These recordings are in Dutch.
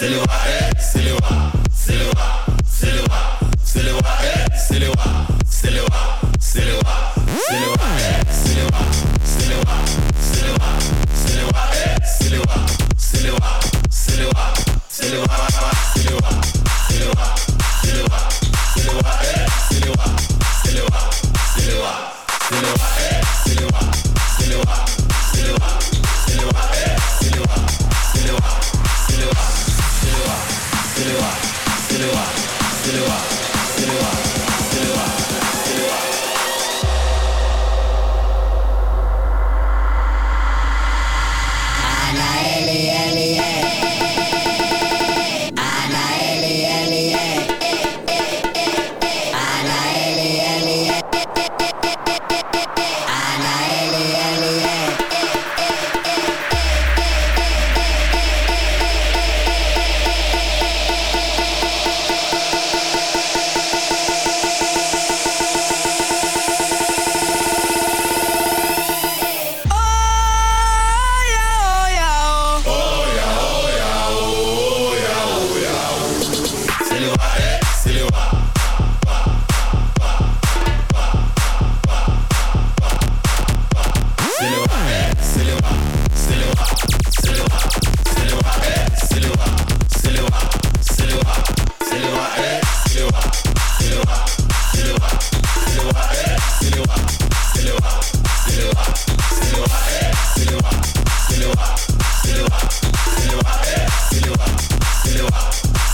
Silly c'est le wop, c'est le silly c'est le wop.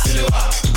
feel.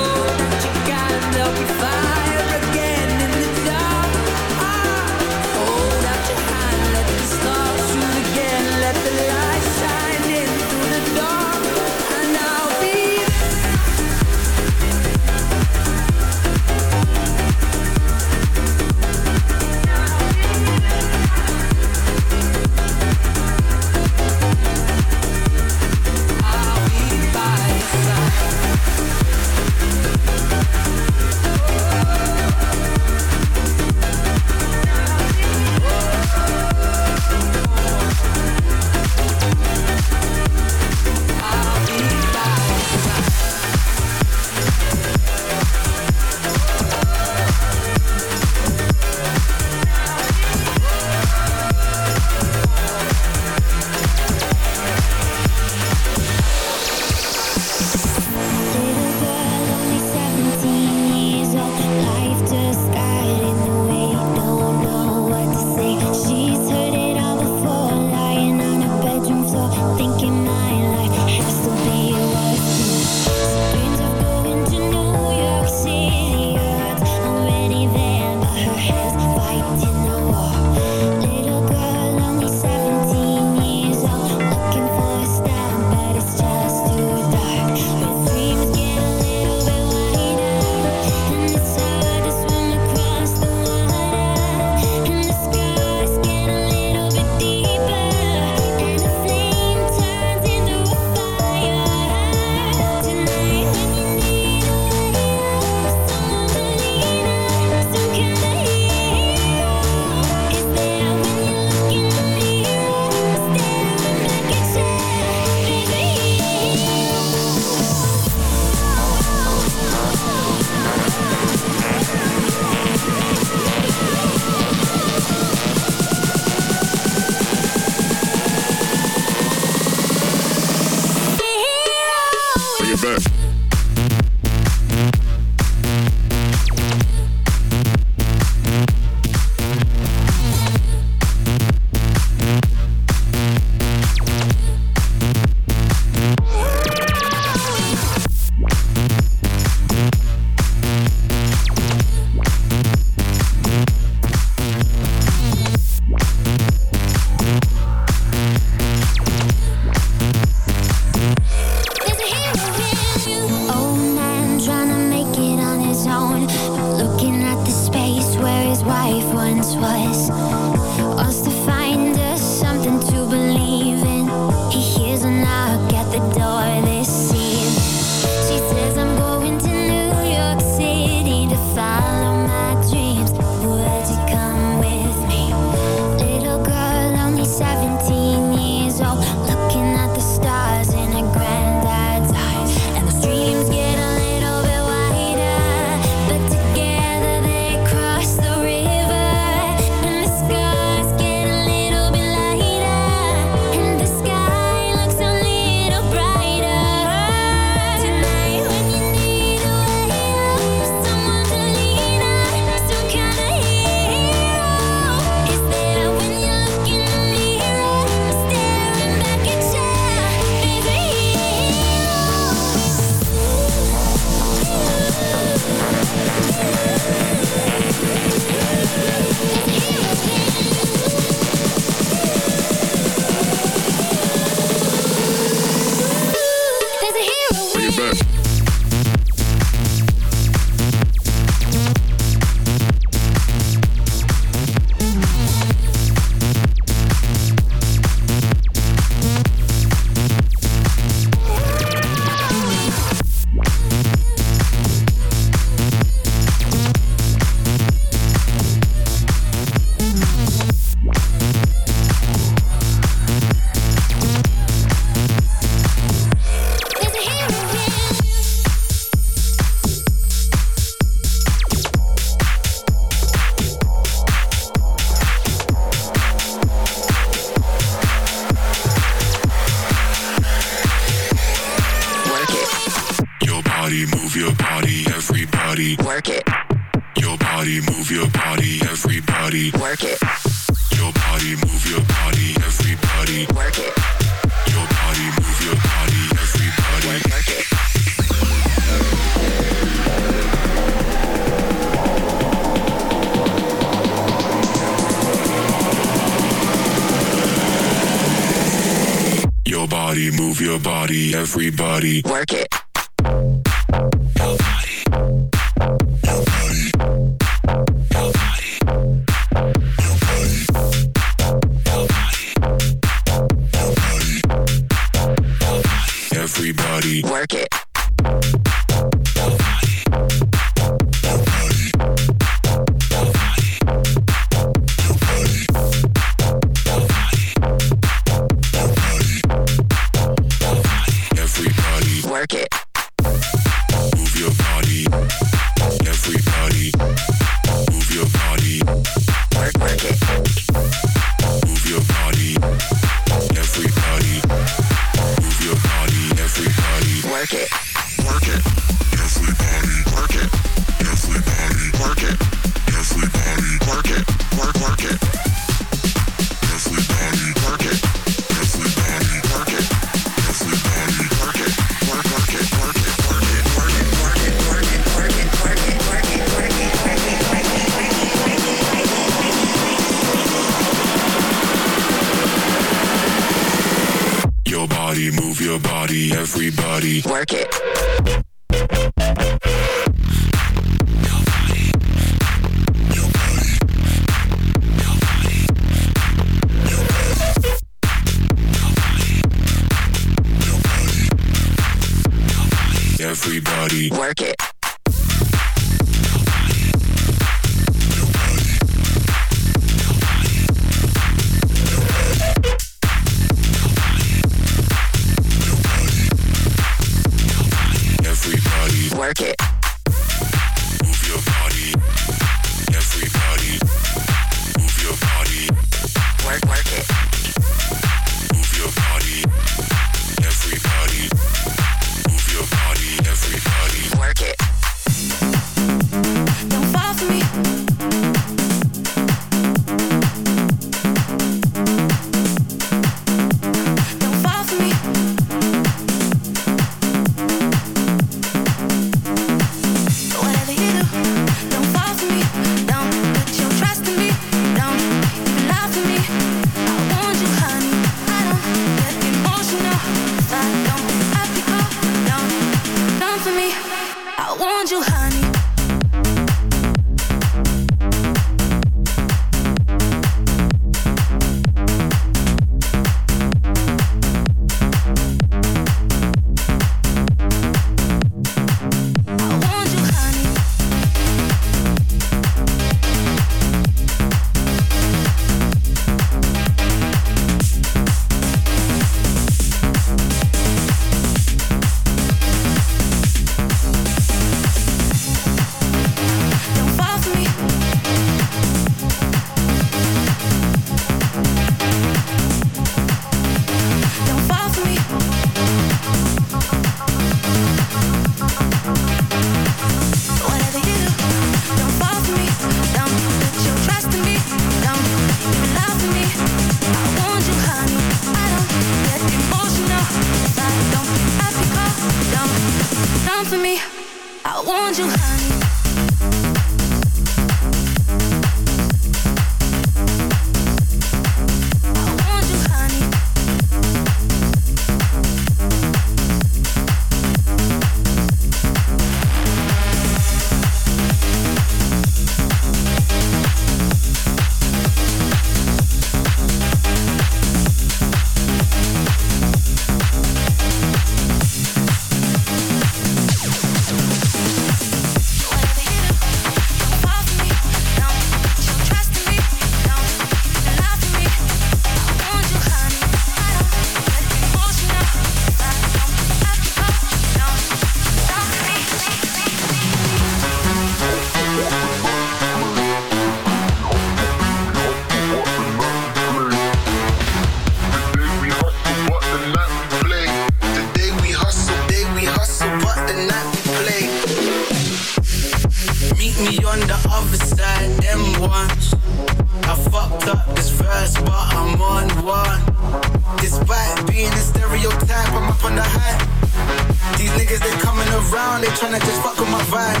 tryna just fuck with my vibe.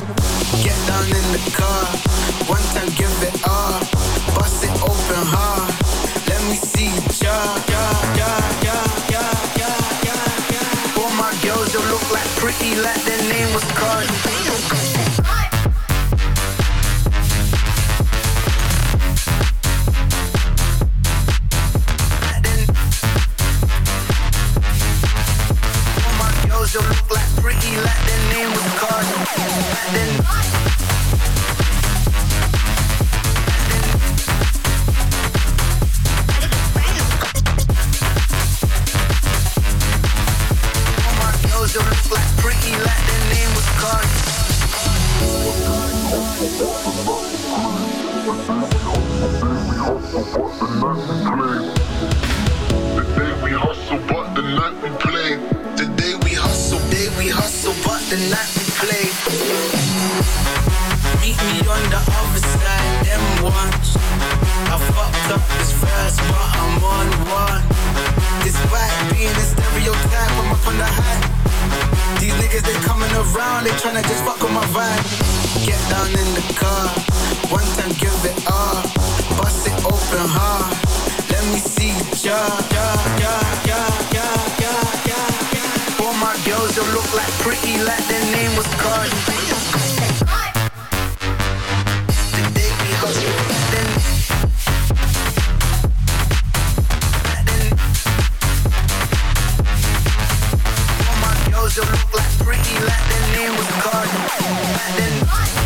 Get down in the car, one time give it all. Bust it open hard, let me see you jar. All my girls, they look like pretty, like their name was Cardi. like that name was a garden. Then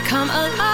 become alive.